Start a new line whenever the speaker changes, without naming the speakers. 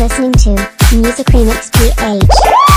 listening to Music Remix PH.